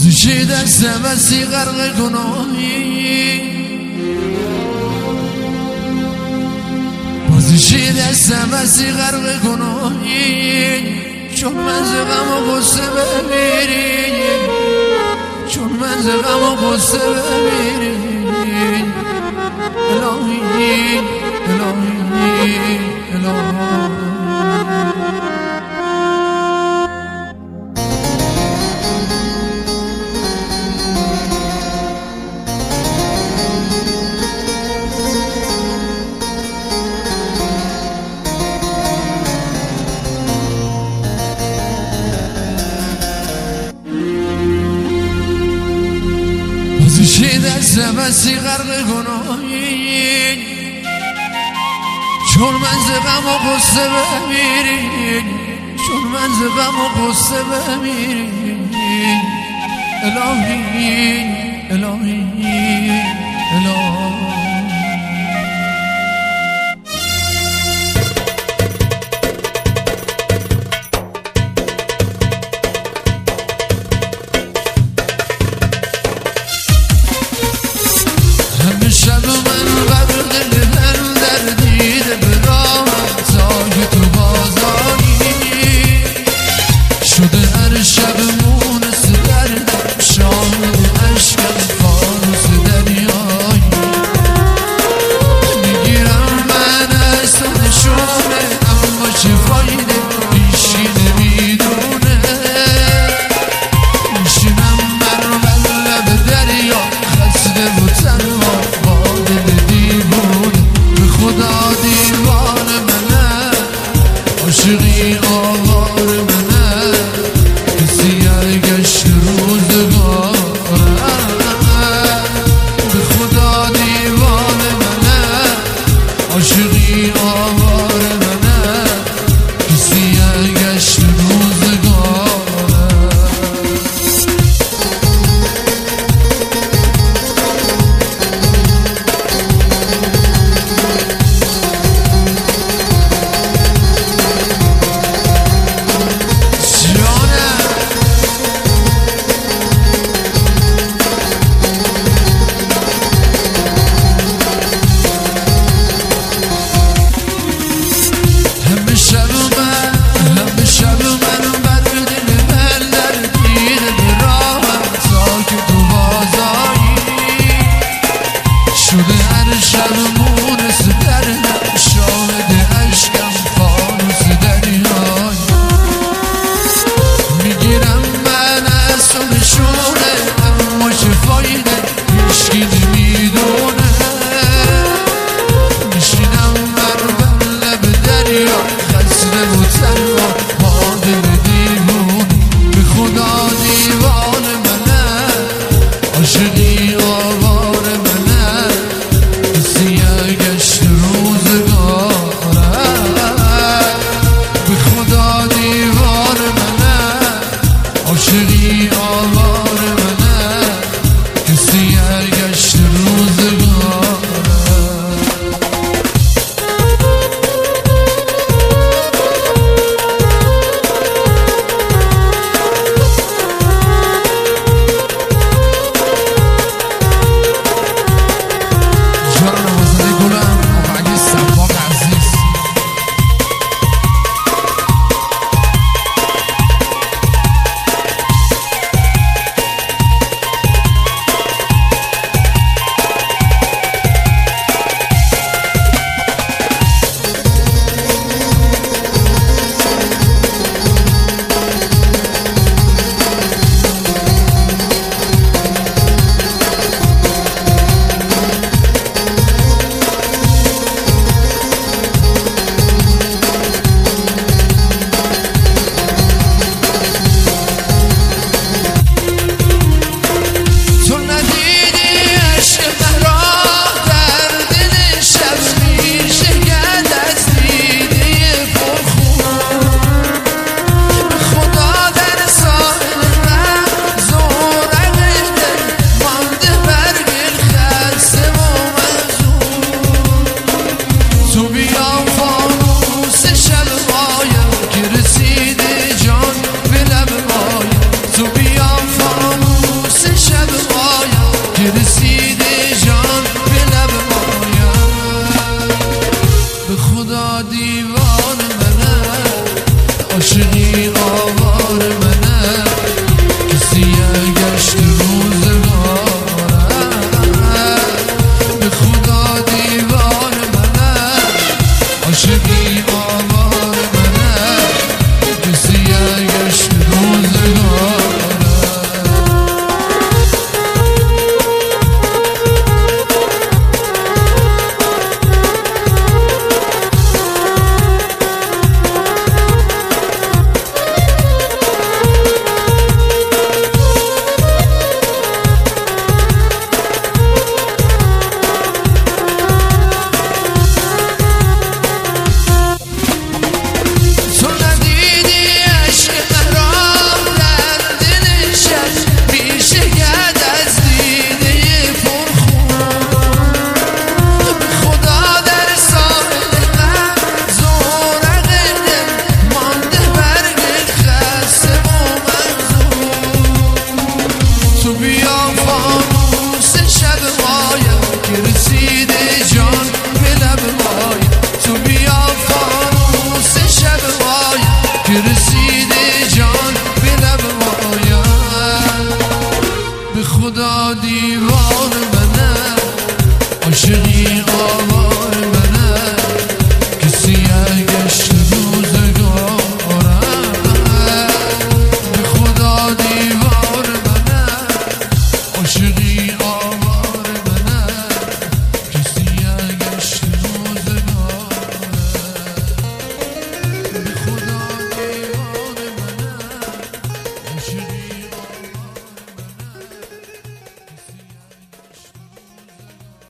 بازیشی دست بسی غرق گناهی بازیشی دست بسی غرق گناهی چون من غم و غصه بمیری چون من غم و غصه بمیری الهی الهی الهی. چی دست بسی غرق گناهی. چون من زغم و قصه بمیری چون من زغم و قصه بمیری الهی الهی الهی. عاشقی آوار شده هر شب مونس دردم شاهد عشقم فانوس دریای می‌گیرم من از تو نشونه اما چه فایده هیچکی نمی‌دونه میشینم بر لب دریا خسته و تنها دیوون به دیوان آوار 是你和